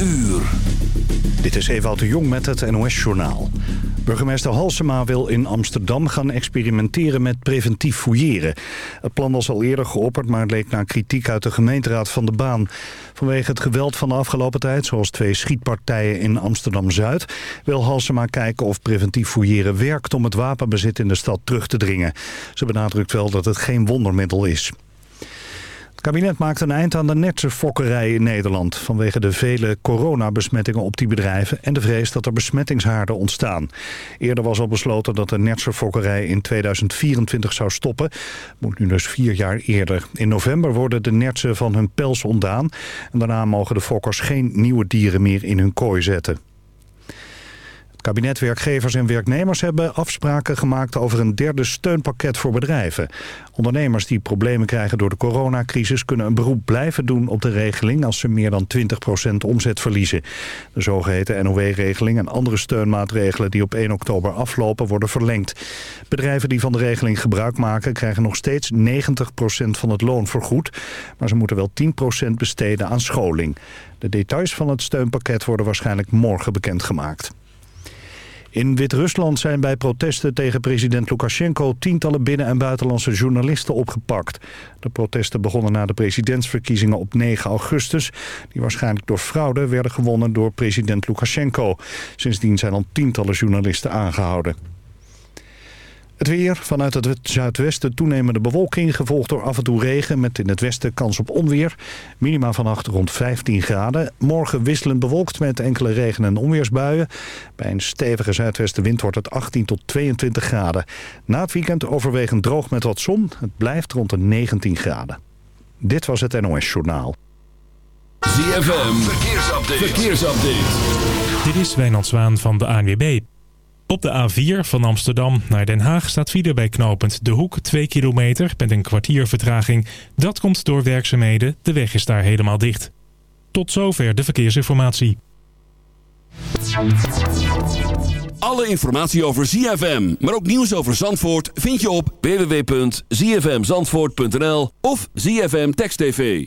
uur. Dit is Ewout de Jong met het NOS-journaal. Burgemeester Halsema wil in Amsterdam gaan experimenteren met preventief fouilleren. Het plan was al eerder geopperd, maar het leek na kritiek uit de gemeenteraad van de baan. Vanwege het geweld van de afgelopen tijd, zoals twee schietpartijen in Amsterdam-Zuid... wil Halsema kijken of preventief fouilleren werkt om het wapenbezit in de stad terug te dringen. Ze benadrukt wel dat het geen wondermiddel is. Het kabinet maakt een eind aan de netse fokkerij in Nederland... vanwege de vele coronabesmettingen op die bedrijven... en de vrees dat er besmettingshaarden ontstaan. Eerder was al besloten dat de netse fokkerij in 2024 zou stoppen. Moet nu dus vier jaar eerder. In november worden de nertsen van hun pels ontdaan... en daarna mogen de fokkers geen nieuwe dieren meer in hun kooi zetten. Kabinet, werkgevers en werknemers hebben afspraken gemaakt over een derde steunpakket voor bedrijven. Ondernemers die problemen krijgen door de coronacrisis kunnen een beroep blijven doen op de regeling als ze meer dan 20% omzet verliezen. De zogeheten NOW-regeling en andere steunmaatregelen die op 1 oktober aflopen worden verlengd. Bedrijven die van de regeling gebruik maken krijgen nog steeds 90% van het loon vergoed, maar ze moeten wel 10% besteden aan scholing. De details van het steunpakket worden waarschijnlijk morgen bekendgemaakt. In Wit-Rusland zijn bij protesten tegen president Lukashenko tientallen binnen- en buitenlandse journalisten opgepakt. De protesten begonnen na de presidentsverkiezingen op 9 augustus, die waarschijnlijk door fraude werden gewonnen door president Lukashenko. Sindsdien zijn al tientallen journalisten aangehouden. Het weer, vanuit het zuidwesten toenemende bewolking... gevolgd door af en toe regen met in het westen kans op onweer. Minima vannacht rond 15 graden. Morgen wisselend bewolkt met enkele regen- en onweersbuien. Bij een stevige zuidwestenwind wordt het 18 tot 22 graden. Na het weekend overwegend droog met wat zon. Het blijft rond de 19 graden. Dit was het NOS Journaal. ZFM, verkeersupdate. verkeersupdate. Dit is Wijnand Zwaan van de ANWB. Op de A4 van Amsterdam naar Den Haag staat file bij knooppunt De Hoek 2 kilometer met een kwartier vertraging. Dat komt door werkzaamheden. De weg is daar helemaal dicht. Tot zover de verkeersinformatie. Alle informatie over ZFM, maar ook nieuws over Zandvoort vind je op www.zfmzandvoort.nl of ZFM Text TV.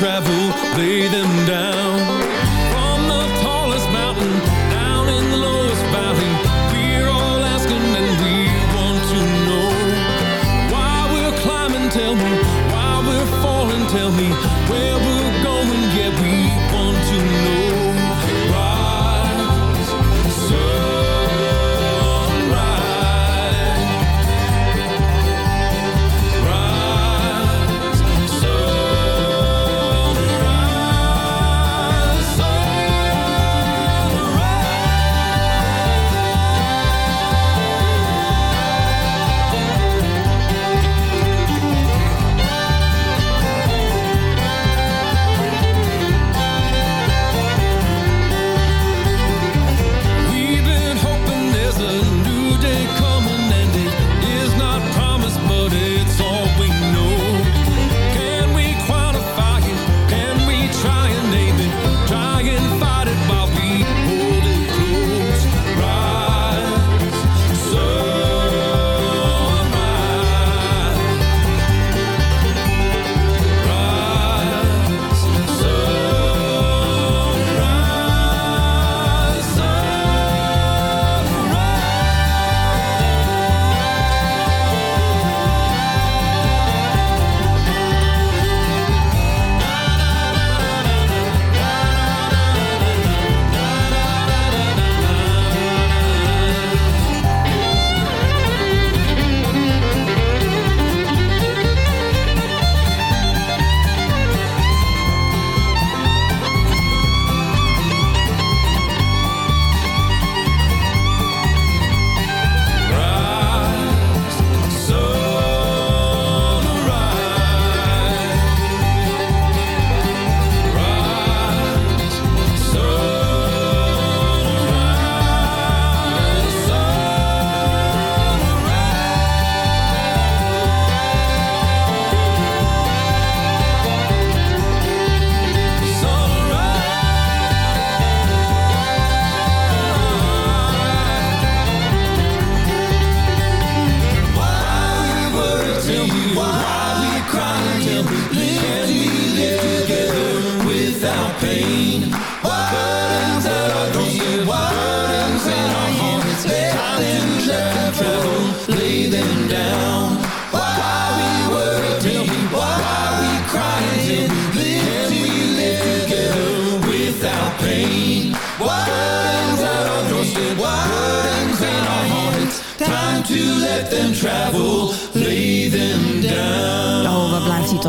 Travel, lay them down.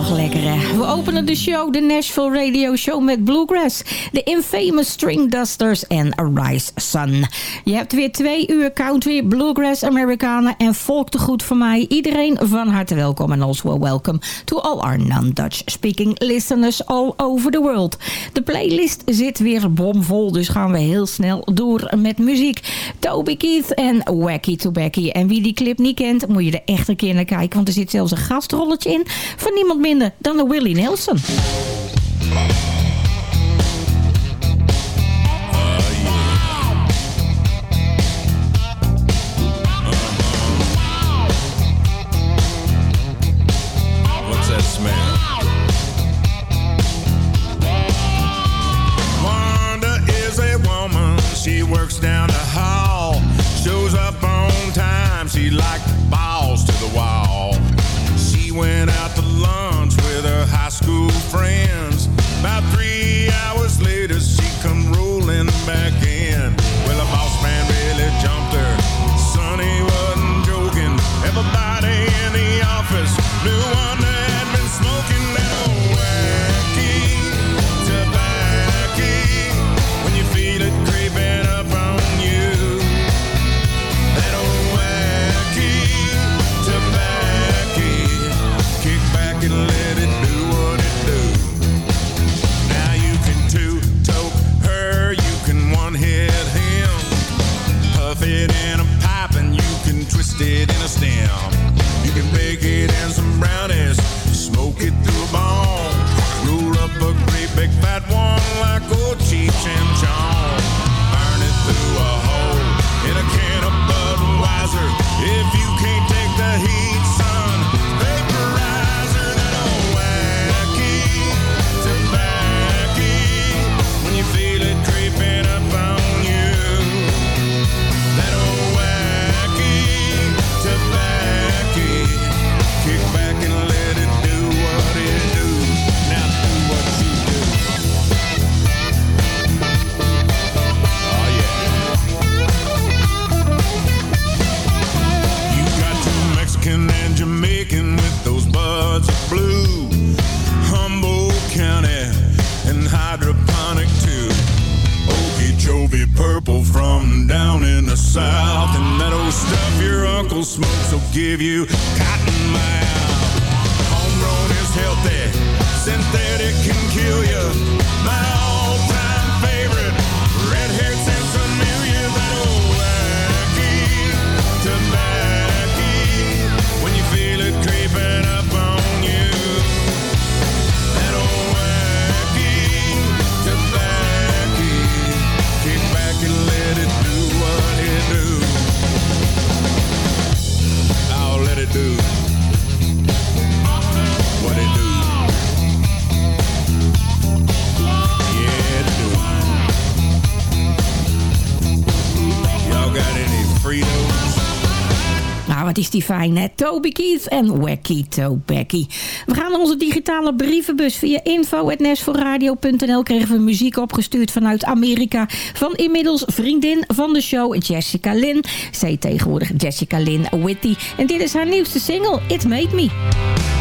lekker, hè? We openen de show, de Nashville Radio Show met Bluegrass. De infamous String Dusters en Rise Sun. Je hebt weer twee uur country, Bluegrass, Americana en volk te goed voor mij. Iedereen van harte welkom en also welcome to all our non-Dutch speaking listeners all over the world. De playlist zit weer bomvol, dus gaan we heel snel door met muziek. Toby Keith en Wacky to Becky. En wie die clip niet kent, moet je er echt een keer naar kijken, want er zit zelfs een gastrolletje in van niemand meer minder dan de Willie Nelson. new one is die fijn, hè? Toby Keith en Wacky Tobacky. We gaan naar onze digitale brievenbus via info.nesforradio.nl krijgen we muziek opgestuurd vanuit Amerika van inmiddels vriendin van de show Jessica Lynn. Zij tegenwoordig Jessica Lynn Witty. En dit is haar nieuwste single, It Made Me.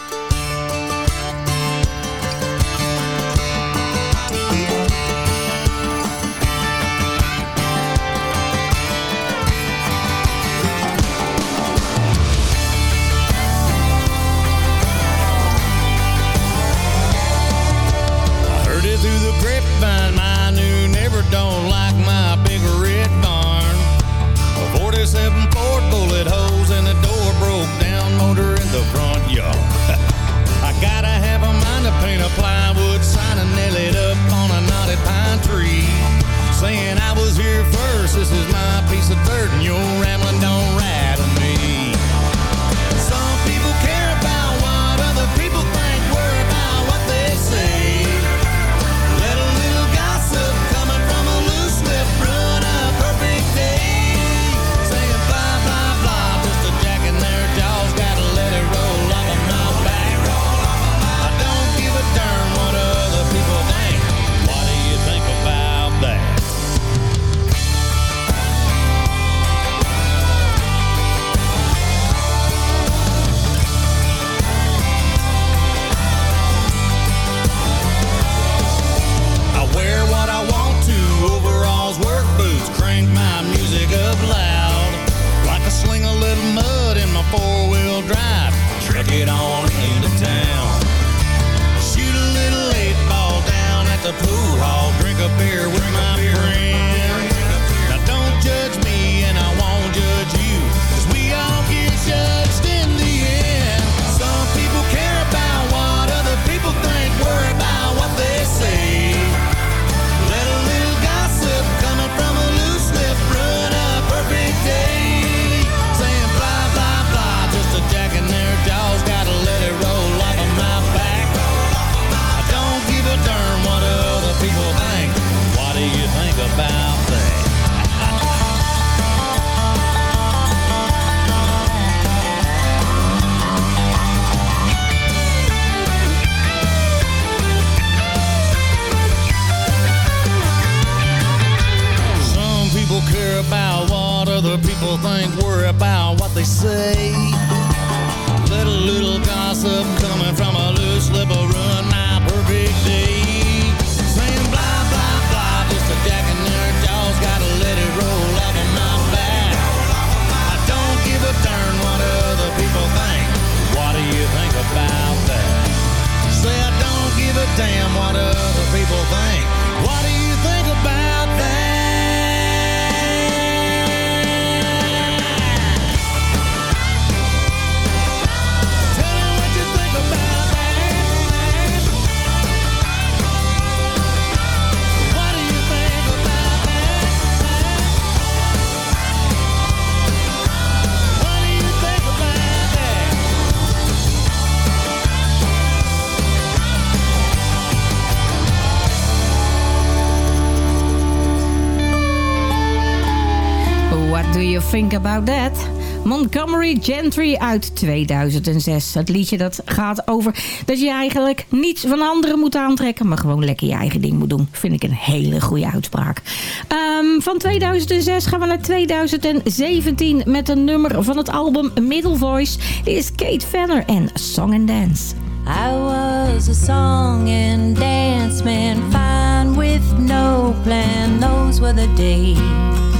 That. Montgomery Gentry uit 2006. Het liedje dat gaat over dat je eigenlijk niets van anderen moet aantrekken... maar gewoon lekker je eigen ding moet doen. Vind ik een hele goede uitspraak. Ehm, van 2006 gaan we naar 2017 met een nummer van het album Middle Voice. Dit is Kate Venner en Song and Dance. I was a song and dance man, fine with no plan. Those were the days.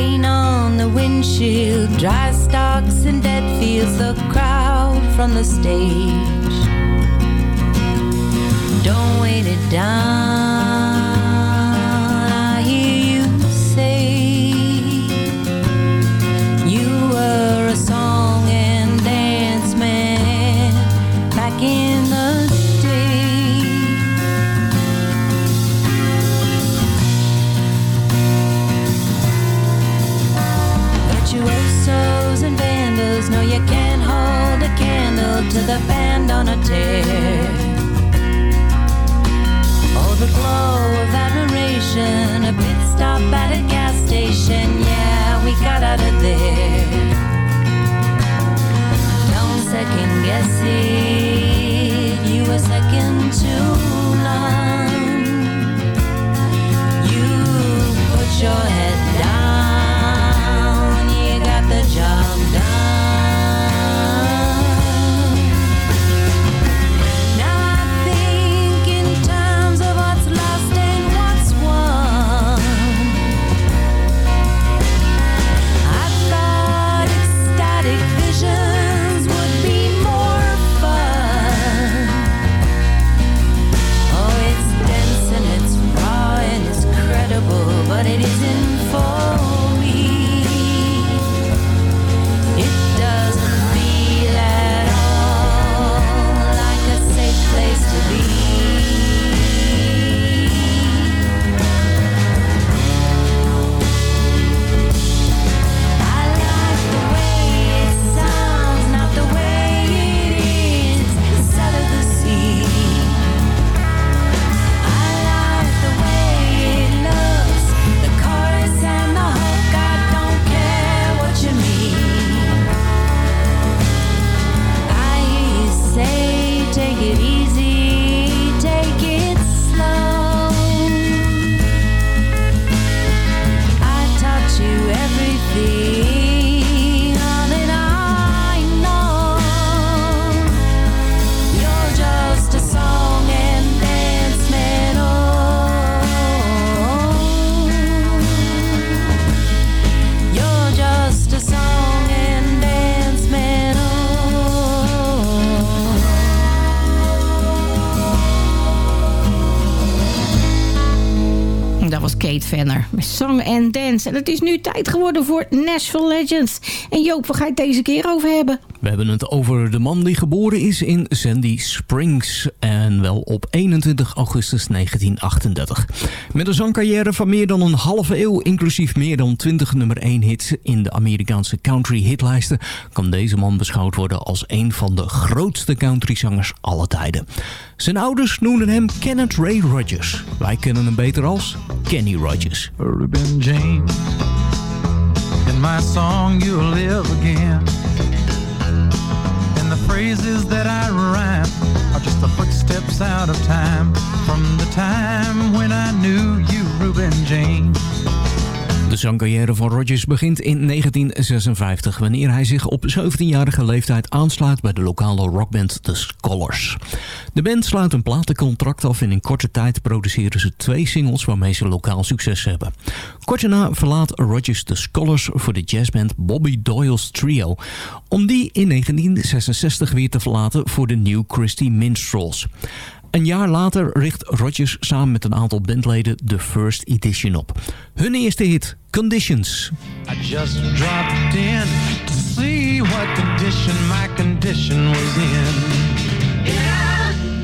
rain on the windshield, dry stalks and dead fields, the crowd from the stage. Don't wait it down. Cause no, you can't hold a candle to the band on a tear. Oh, the glow of admiration, a pit stop at a gas station. Yeah, we got out of there. Don't second guess it, you were second to none. You put your head En het is nu tijd geworden voor Nashville Legends. En Joop, waar ga je het deze keer over hebben? We hebben het over de man die geboren is in Sandy Springs. En wel op 21 augustus 1938. Met een zangcarrière van meer dan een halve eeuw... inclusief meer dan 20 nummer 1 hits in de Amerikaanse country hitlijsten... kan deze man beschouwd worden als een van de grootste countryzangers aller tijden. Zijn ouders noemden hem Kenneth Ray Rogers. Wij kennen hem beter als Kenny Rogers. In my song you'll live phrases that I rhyme are just the footsteps out of time. From the time when I knew you, Ruben James. De zangcarrière van Rogers begint in 1956... wanneer hij zich op 17-jarige leeftijd aansluit bij de lokale rockband The Scholars. De band sluit een platencontract af en in korte tijd produceren ze twee singles... waarmee ze lokaal succes hebben. Kort daarna verlaat Rogers The Scholars voor de jazzband Bobby Doyle's Trio... om die in 1966 weer te verlaten voor de New Christie Minstrels. Een jaar later richt Rogers samen met een aantal bandleden de First Edition op. Hun eerste hit, Conditions. I just dropped in to see what condition my condition was in.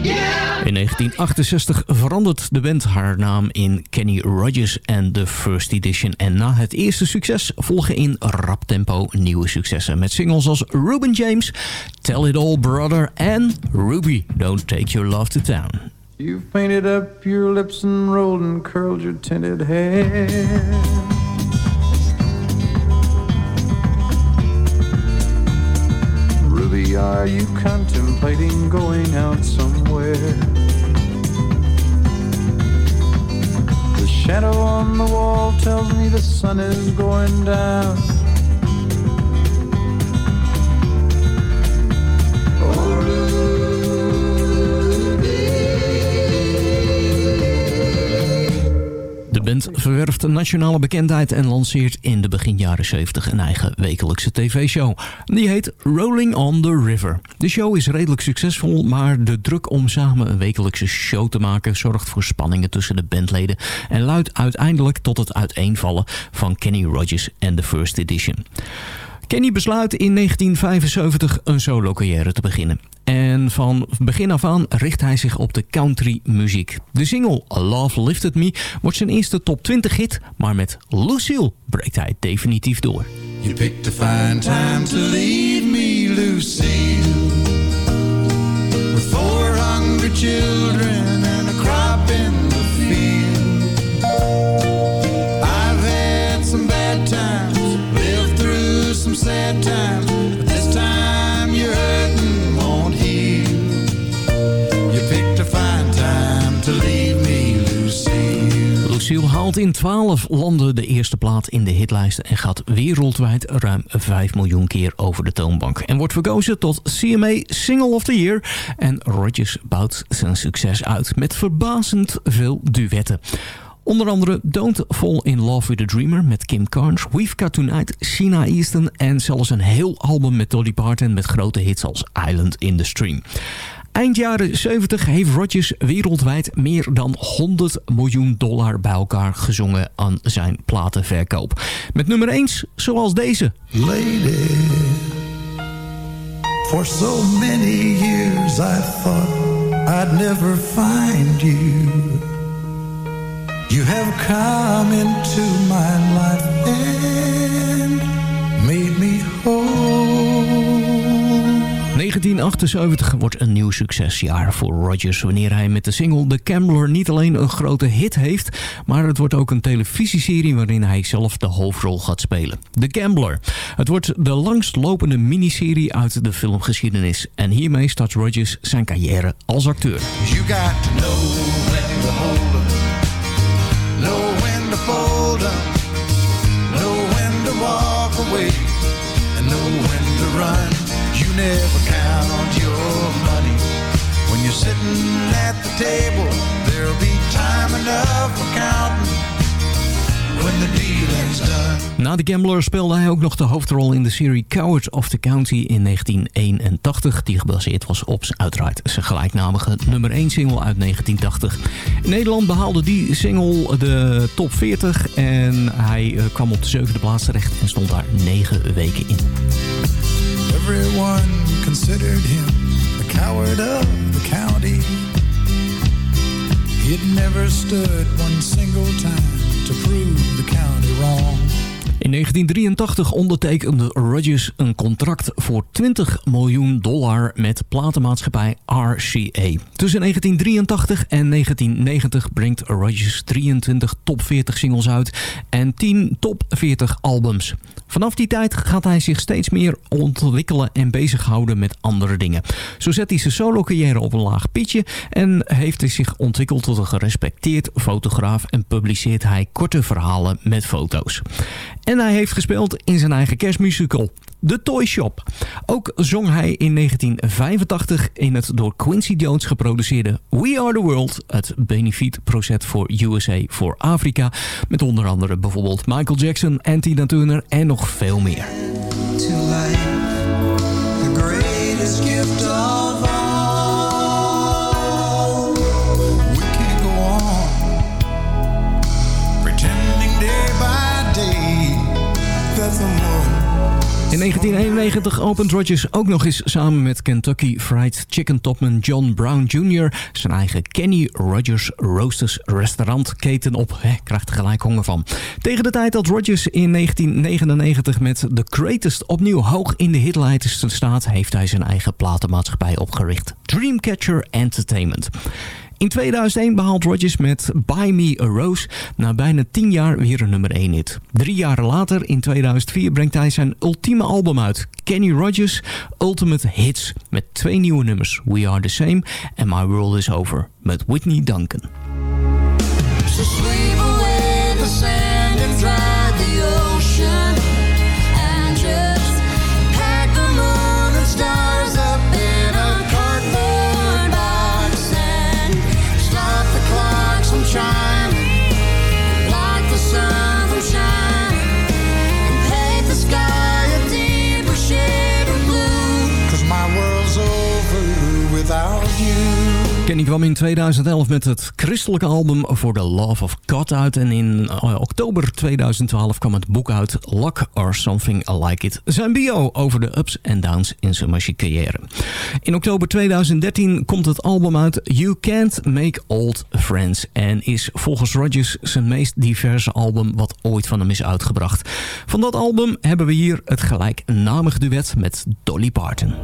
In 1968 verandert de band haar naam in Kenny Rogers en The First Edition. En na het eerste succes volgen in rap tempo nieuwe successen. Met singles als Ruben James, Tell It All Brother en Ruby, Don't Take Your Love to Town. You've painted up your lips and rolled and curled your tinted hair. Are you contemplating going out somewhere? The shadow on the wall tells me the sun is going down. De band verwerft nationale bekendheid en lanceert in de begin jaren 70 een eigen wekelijkse tv-show. Die heet Rolling on the River. De show is redelijk succesvol, maar de druk om samen een wekelijkse show te maken zorgt voor spanningen tussen de bandleden en luidt uiteindelijk tot het uiteenvallen van Kenny Rogers en The First Edition. Kenny besluit in 1975 een solo-carrière te beginnen. En van begin af aan richt hij zich op de country muziek. De single Love Lifted Me wordt zijn eerste top 20 hit, maar met Lucille breekt hij definitief door. You picked a fine time to leave me, Lucille. With four hungry children sad this time won't heal. You picked fine time to leave me, haalt in 12 landen de eerste plaat in de hitlijsten... en gaat wereldwijd ruim 5 miljoen keer over de toonbank. En wordt verkozen tot CMA Single of the Year. En Rodgers bouwt zijn succes uit met verbazend veel duetten. Onder andere Don't Fall in Love with a Dreamer met Kim Carnes... We've Got Tonight, Sheena Easton... en zelfs een heel album met Dolly Parton... met grote hits als Island in the Stream. Eind jaren 70 heeft Rodgers wereldwijd meer dan 100 miljoen dollar bij elkaar gezongen aan zijn platenverkoop. Met nummer 1 zoals deze. Lady, for so many years I thought I'd never find you. You have come into my life and made me whole. 1978 wordt een nieuw succesjaar voor Rodgers... wanneer hij met de single The Gambler niet alleen een grote hit heeft... maar het wordt ook een televisieserie waarin hij zelf de hoofdrol gaat spelen. The Gambler. Het wordt de langstlopende miniserie uit de filmgeschiedenis... en hiermee start Rodgers zijn carrière als acteur. You got to know know when to fold up, know when to walk away, and know when to run. You never count your money when you're sitting at the table. There'll be time enough for counting Na The Gambler speelde hij ook nog de hoofdrol in de serie Coward of the County in 1981... die gebaseerd was op uiteraard zijn gelijknamige nummer 1 single uit 1980. In Nederland behaalde die single de top 40 en hij eh, kwam op de zevende plaats terecht... en stond daar negen weken in. Everyone considered him the coward of the county. He'd never stood one single time to prove the county wrong. In 1983 ondertekende Rodgers een contract voor 20 miljoen dollar met platenmaatschappij RCA. Tussen 1983 en 1990 brengt Rodgers 23 top 40 singles uit en 10 top 40 albums. Vanaf die tijd gaat hij zich steeds meer ontwikkelen en bezighouden met andere dingen. Zo zet hij zijn solo-carrière op een laag pitje en heeft hij zich ontwikkeld tot een gerespecteerd fotograaf en publiceert hij korte verhalen met foto's. En hij heeft gespeeld in zijn eigen kerstmusical, The Toy Shop. Ook zong hij in 1985 in het door Quincy Jones geproduceerde We Are The World... het benefietproject voor USA voor Afrika... met onder andere bijvoorbeeld Michael Jackson, Tina Turner en nog veel meer. 1991 opent Rodgers ook nog eens samen met Kentucky Fried Chicken topman John Brown Jr. zijn eigen Kenny Rogers Roasters restaurantketen op. He, krijgt er gelijk honger van. Tegen de tijd dat Rodgers in 1999 met The Greatest opnieuw hoog in de hitlijst staat, heeft hij zijn eigen platenmaatschappij opgericht. Dreamcatcher Entertainment. In 2001 behaalt Rodgers met Buy Me a Rose na bijna 10 jaar weer een nummer 1 hit. Drie jaar later, in 2004, brengt hij zijn ultieme album uit. Kenny Rogers Ultimate Hits. Met twee nieuwe nummers. We Are The Same en My World Is Over. Met Whitney Duncan. Kenny kwam in 2011 met het christelijke album For the Love of God uit. En in eh, oktober 2012 kwam het boek uit Luck or Something Like It. Zijn bio over de ups en downs in zijn muziekcarrière. In oktober 2013 komt het album uit You Can't Make Old Friends. En is volgens Rodgers zijn meest diverse album wat ooit van hem is uitgebracht. Van dat album hebben we hier het gelijknamige duet met Dolly Parton.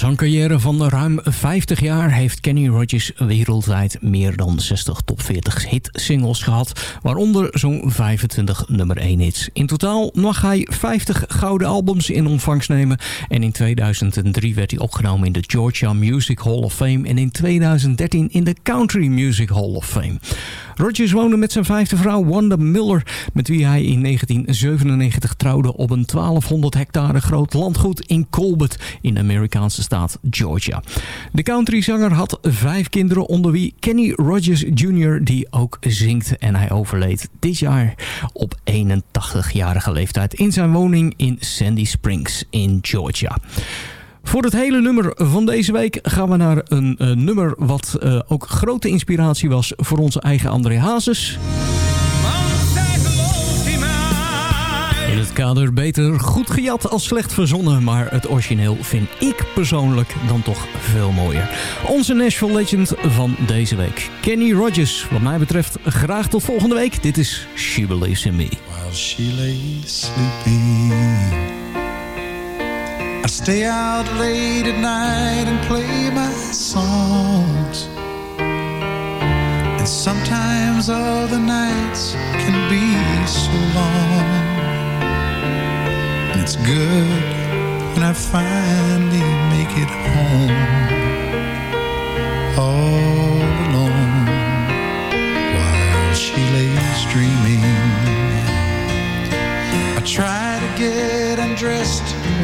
Zangcarrière van ruim 50 jaar heeft Kenny Rogers wereldwijd meer dan 60 top 40 hit singles gehad, waaronder zo'n 25 nummer 1 hits. In totaal mag hij 50 gouden albums in ontvangst nemen en in 2003 werd hij opgenomen in de Georgia Music Hall of Fame en in 2013 in de Country Music Hall of Fame. Rogers woonde met zijn vijfde vrouw Wanda Miller, met wie hij in 1997 trouwde op een 1200 hectare groot landgoed in Colbert in de Amerikaanse staat Georgia. De countryzanger had vijf kinderen onder wie Kenny Rogers Jr. die ook zingt en hij overleed dit jaar op 81-jarige leeftijd in zijn woning in Sandy Springs in Georgia. Voor het hele nummer van deze week gaan we naar een eh, nummer wat eh, ook grote inspiratie was voor onze eigen André Hazes. In het kader beter goed gejat als slecht verzonnen, maar het origineel vind ik persoonlijk dan toch veel mooier. Onze Nashville Legend van deze week. Kenny Rogers, wat mij betreft graag tot volgende week. Dit is She Believes in Me. I stay out late at night and play my songs. And sometimes all the nights can be so long. And it's good when I finally make it home.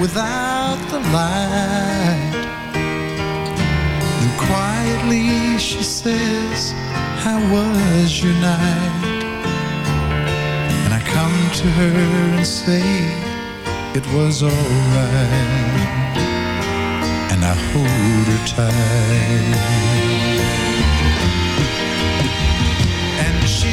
Without the light. And quietly she says, How was your night? And I come to her and say, It was alright. And I hold her tight. And she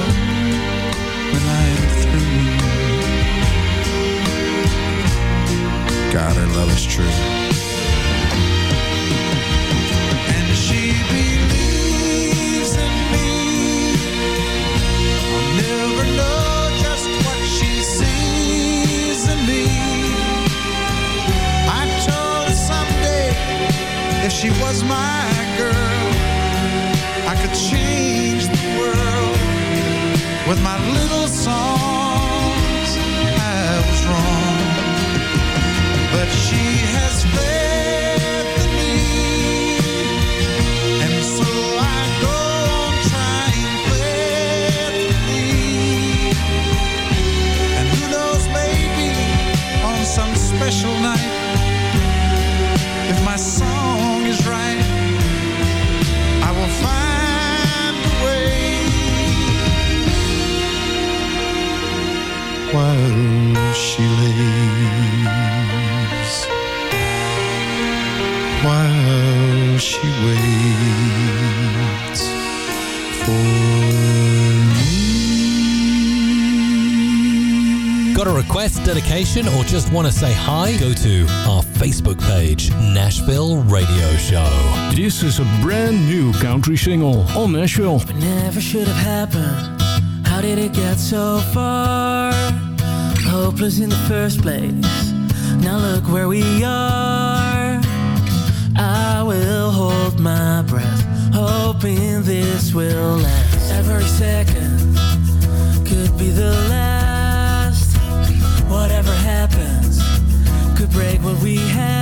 God, her love is true. Request, dedication, or just want to say hi? Go to our Facebook page, Nashville Radio Show. This is a brand new country single on Nashville. Never should have happened. How did it get so far? Hopeless in the first place. Now look where we are. I will hold my breath, hoping this will last. Every second could be the last. Break what we have.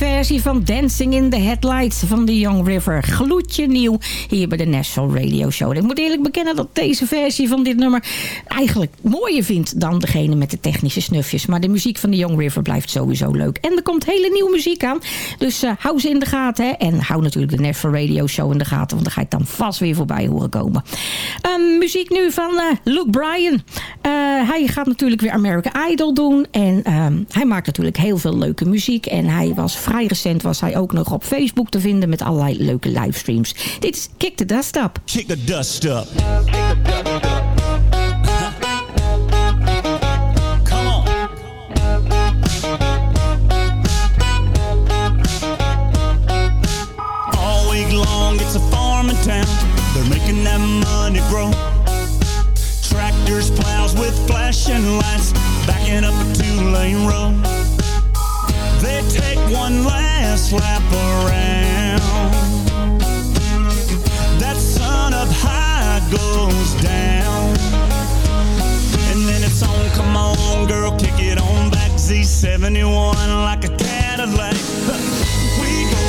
Versie van Dancing in the Headlights van The Young River. Gloedje nieuw hier bij de National Radio Show. Ik moet eerlijk bekennen dat deze versie van dit nummer eigenlijk mooier vind dan degene met de technische snufjes. Maar de muziek van The Young River blijft sowieso leuk. En er komt hele nieuwe muziek aan. Dus eh, hou ze in de gaten. Hè. En hou natuurlijk de National Radio Show in de gaten. Want daar ga ik dan vast weer voorbij horen komen. Ehm, muziek nu van eh, Luke Bryan. Eh, hij gaat natuurlijk weer American Idol doen. En ehm, hij maakt natuurlijk heel veel leuke muziek. En hij was vrij recent was hij ook nog op Facebook te vinden met allerlei leuke livestreams. Dit is Kick the Dust Up. Kick the dust up. On. All week long, it's a farming town. They're making that money grow. Tractors, plows with flashing lights, backing up a two-lane road. Last lap around. That sun up high goes down. And then it's on, come on, girl, kick it on back. Z71 like a Cadillac. We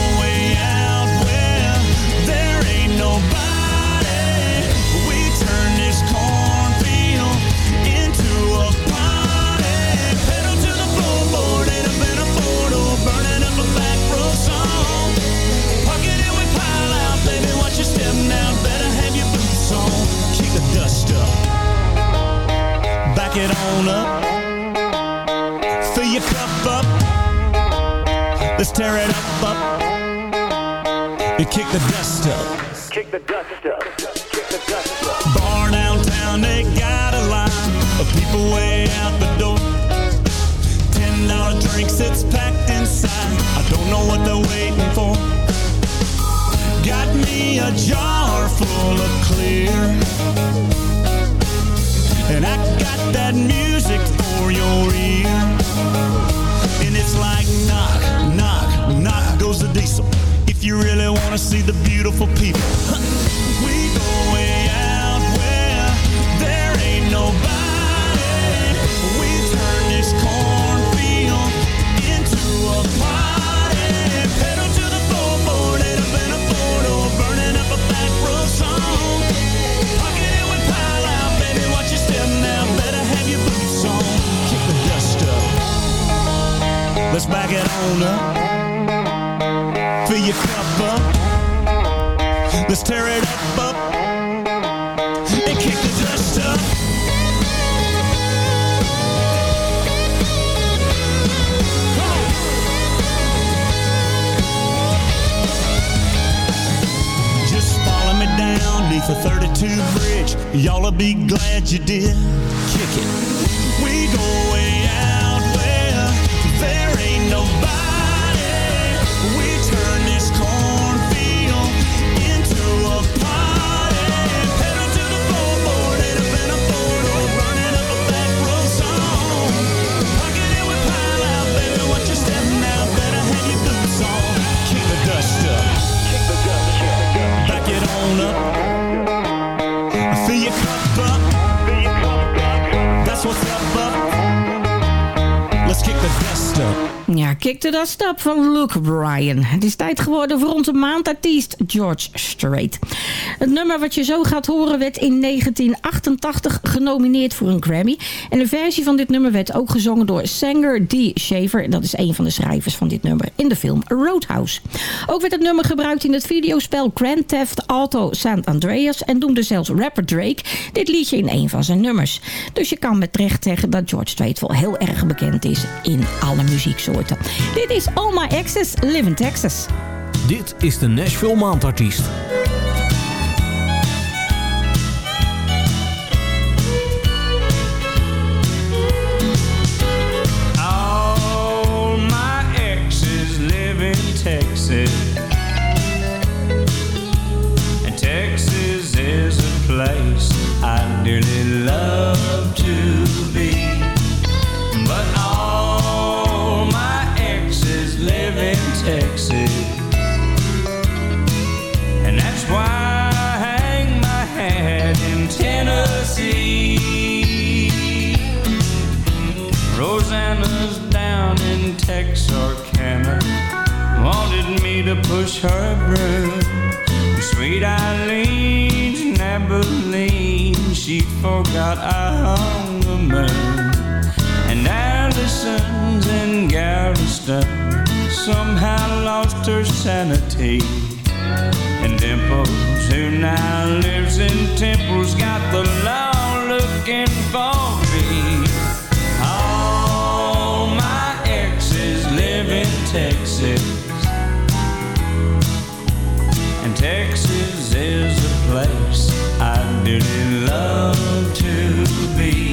Stop van Luke Bryan. Het is tijd geworden voor onze maandartiest George Strait. Het nummer wat je zo gaat horen werd in 1988 genomineerd voor een Grammy. En een versie van dit nummer werd ook gezongen door Sanger D. Shaver. Dat is een van de schrijvers van dit nummer in de film Roadhouse. Ook werd het nummer gebruikt in het videospel Grand Theft Auto San Andreas. En noemde zelfs rapper Drake dit liedje in een van zijn nummers. Dus je kan met recht zeggen dat George Strait wel heel erg bekend is in alle muzieksoorten. Dit dit is All My Exes Live in Texas. Dit is de Nashville Maandartiest. All my exes live in Texas. And Texas is a place I dearly love. Somehow lost her sanity. And Dimples, who now lives in Temple's got the law looking for me. All my exes live in Texas. And Texas is a place I'd dearly love to be.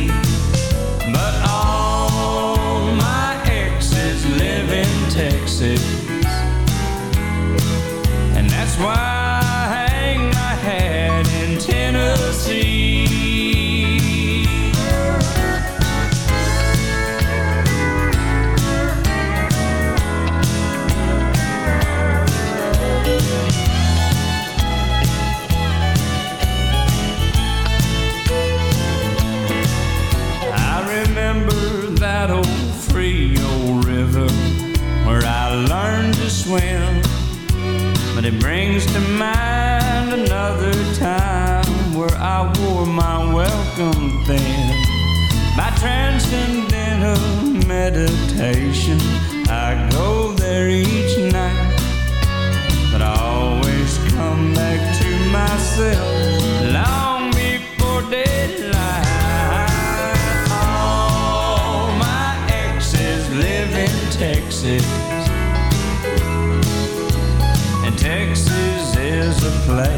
Meditation, I go there each night. But I always come back to myself long before daylight. All my exes live in Texas. And Texas is a place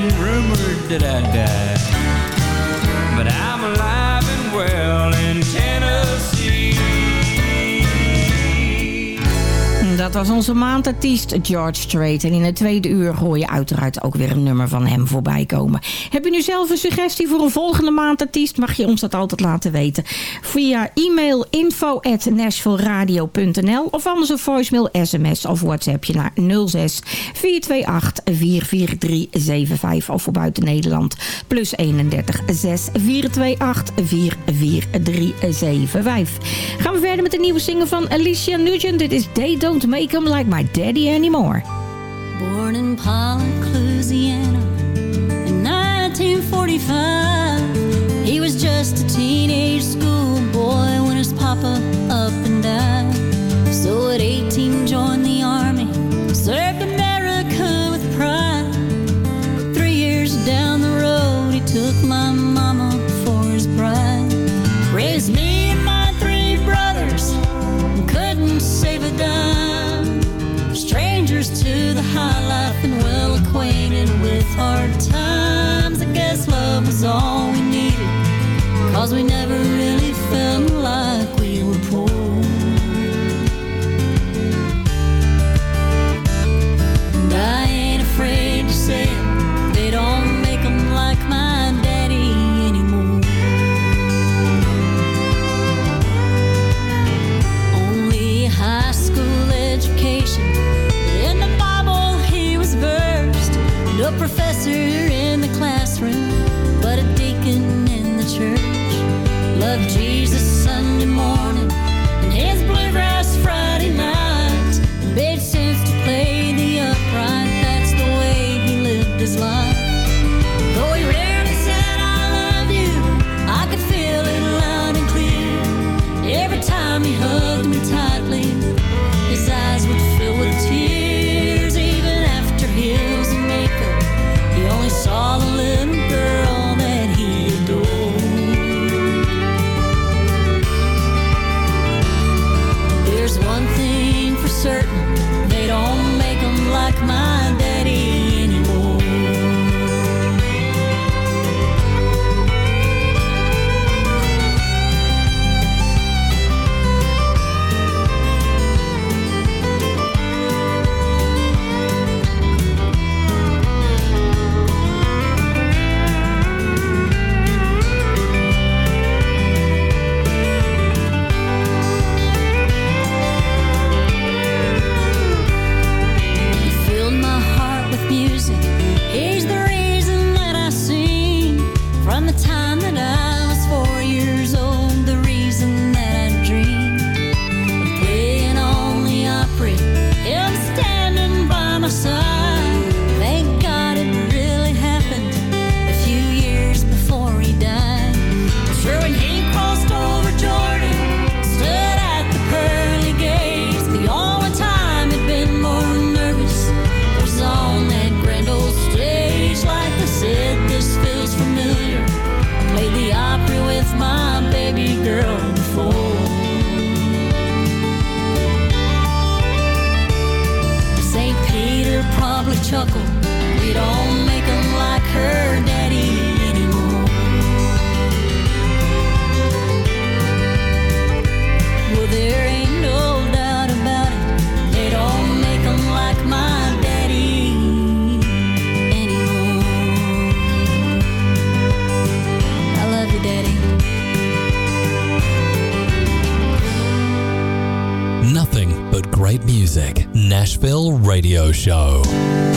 been rumored that I died. Dat was onze maandartiest George Strait. En in het tweede uur hoor je uiteraard ook weer een nummer van hem voorbij komen. Heb je nu zelf een suggestie voor een volgende maandartiest? Mag je ons dat altijd laten weten. Via e-mail info at of anders een voicemail, sms of whatsappje naar 06 428 44375 of voor buiten Nederland plus 31 6 428 44375. Gaan we verder met de nieuwe single van Alicia Nugent. Dit is They Don't Make 'Em Like My Daddy Anymore. Born in Pollock, Louisiana in 1945. He was just a teenage schoolboy all we needed, cause we never Radio Show.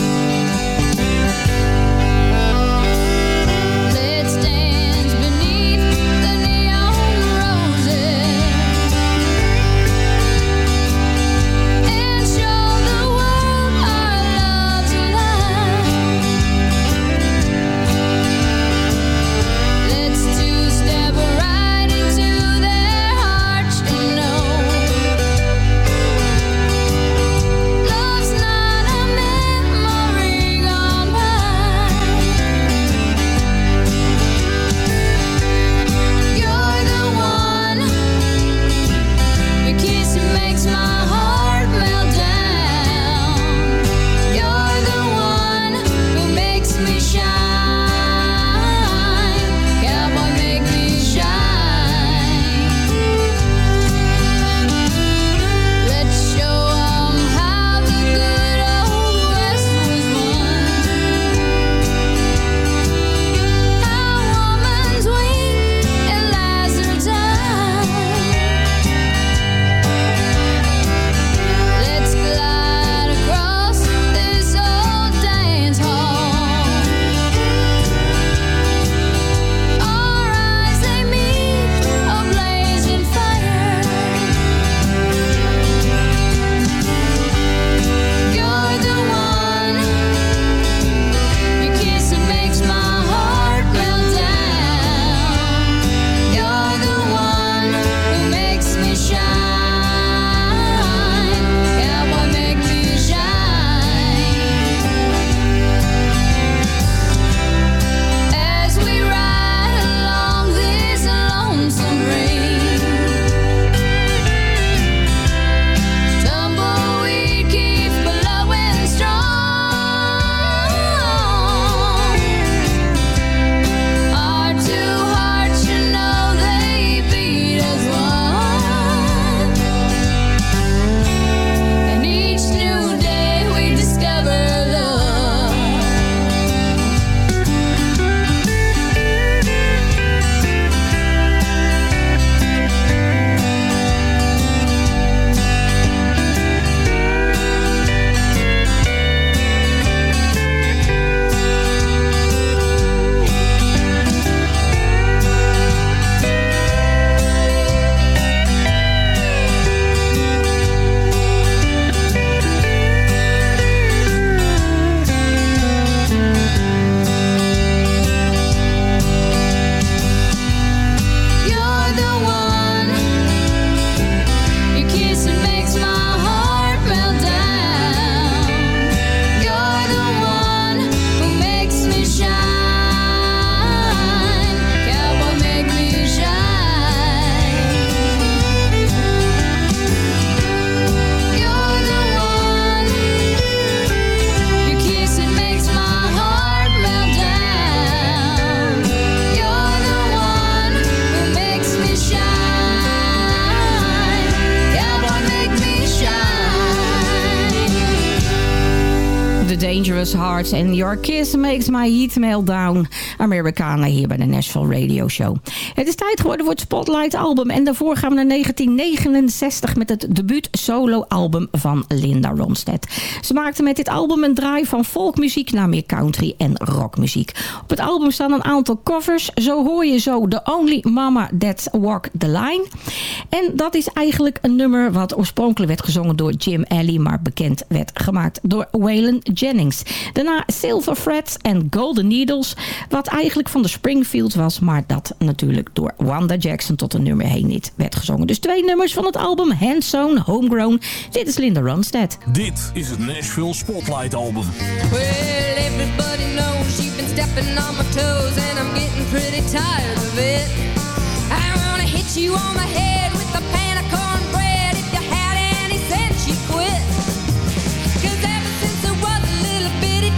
Hearts en Your Kiss Makes My Heat Melt Down. Americana hier bij de Nashville Radio Show. Het is tijd geworden voor het Spotlight album. En daarvoor gaan we naar 1969 met het debuut solo album van Linda Ronstadt. Ze maakte met dit album een draai van folkmuziek naar meer country en rockmuziek. Op het album staan een aantal covers. Zo hoor je zo The Only Mama That Walk the Line. En dat is eigenlijk een nummer wat oorspronkelijk werd gezongen door Jim Alley, maar bekend werd gemaakt door Waylon Jennings. Daarna Silver Frets en Golden Needles, wat eigenlijk van de Springfield was, maar dat natuurlijk door Wanda Jackson tot een nummer heen niet werd gezongen. Dus twee nummers van het album Handsewn, Homegrown. Dit is Linda Ronstadt. Dit is het Nashville Spotlight Album. Well, everybody knows you've been stepping on my toes, and I'm getting pretty tired of it. I wanna hit you on the head with a pan of cornbread. If you had any sense, you'd quit. 'Cause ever since I was a little bitty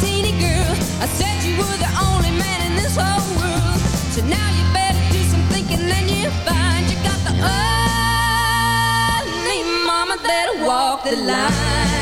walk the line.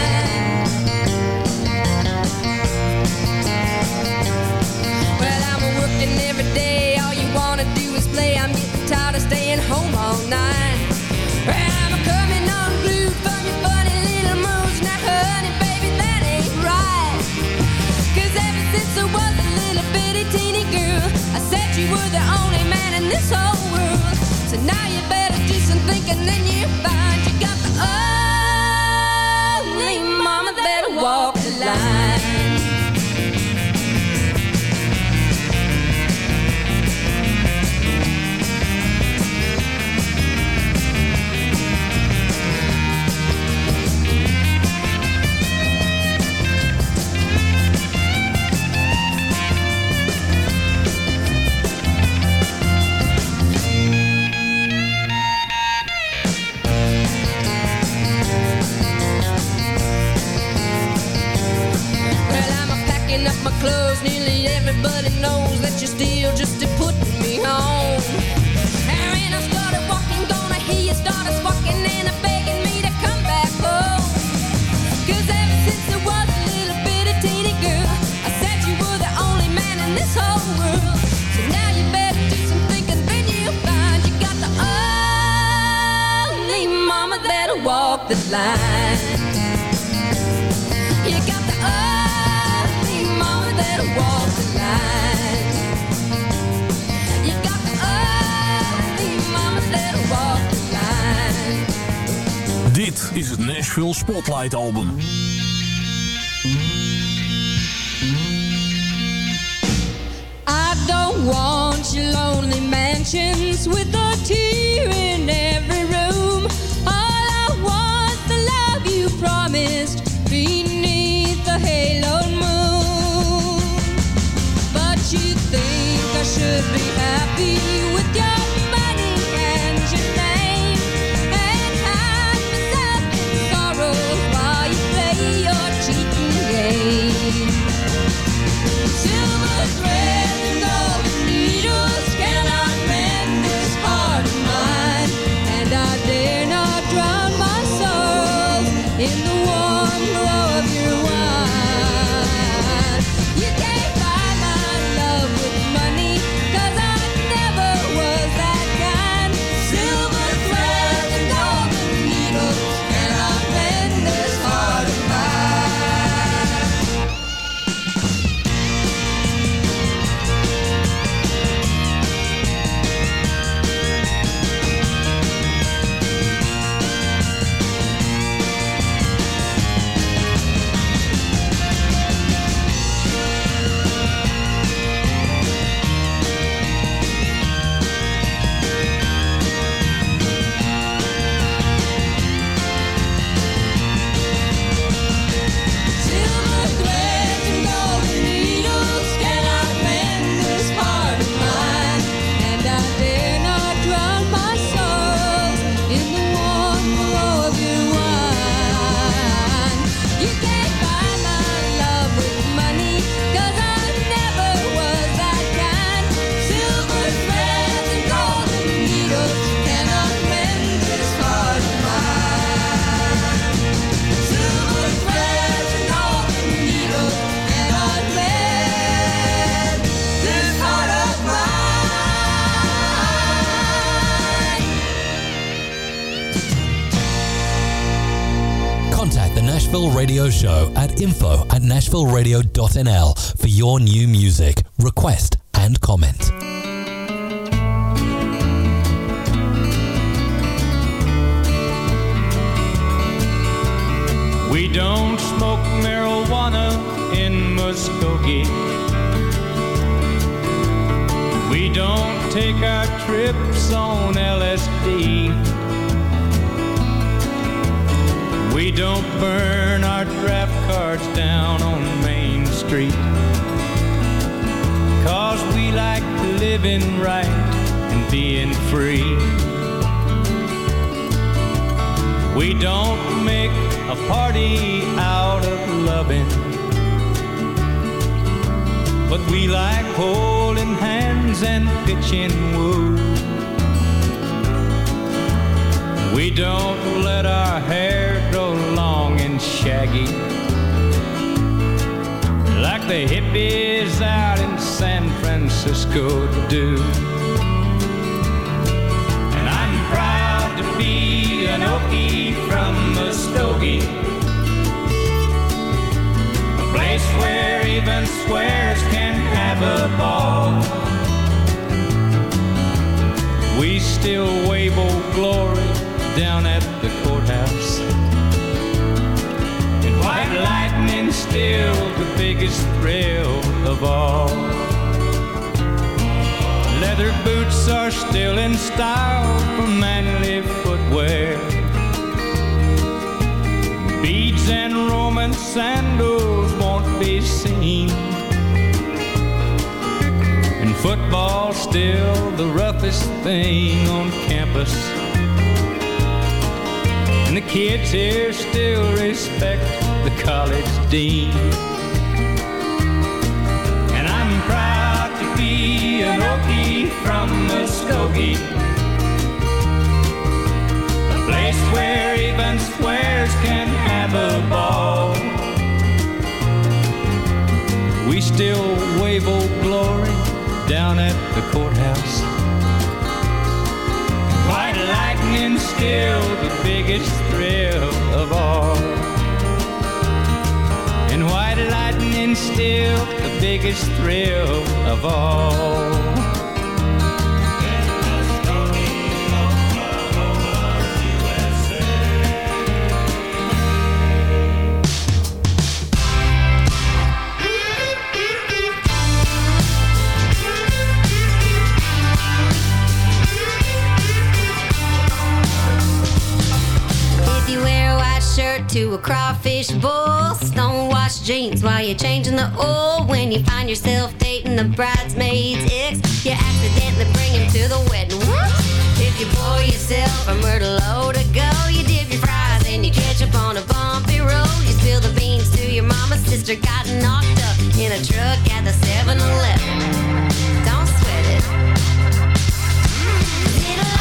Spotlight album. I don't want your lonely mansions with a tear in every room. All I want the love you promised beneath the halo moon. But you think I should be happy with your contact the Nashville Radio Show at info at nashvilleradio.nl for your new music, request, and comment. We don't smoke marijuana in Muskogee. We don't take our trips on LSD. We don't burn our draft cards down on Main Street. Cause we like living right and being free. We don't make a party out of loving. But we like holding hands and pitching woo. We don't let our hair grow long and shaggy like the hippies out in San Francisco do. And I'm proud to be an Okie from a a place where even squares can have a ball. We still wave old glory down at the courthouse. And white lightning still the biggest thrill of all. Leather boots are still in style for manly footwear. Beads and Roman sandals won't be seen. And football's still the roughest thing on campus. And the kids here still respect the college dean. And I'm proud to be an Okie from Muskogee. A place where even squares can have a ball. We still wave old glory down at the courthouse. Lightning still the biggest thrill of all. And white lightning still the biggest thrill of all. To a crawfish bowl, stonewashed jeans while you're changing the oil. When you find yourself dating the bridesmaid's ex, you accidentally bring him to the wedding. Whoops! If you pour yourself a Merlot to go, you dip your fries and you catch up on a bumpy road. You spill the beans to your mama's sister, got knocked up in a truck at the 7-Eleven. Don't sweat it. Mm,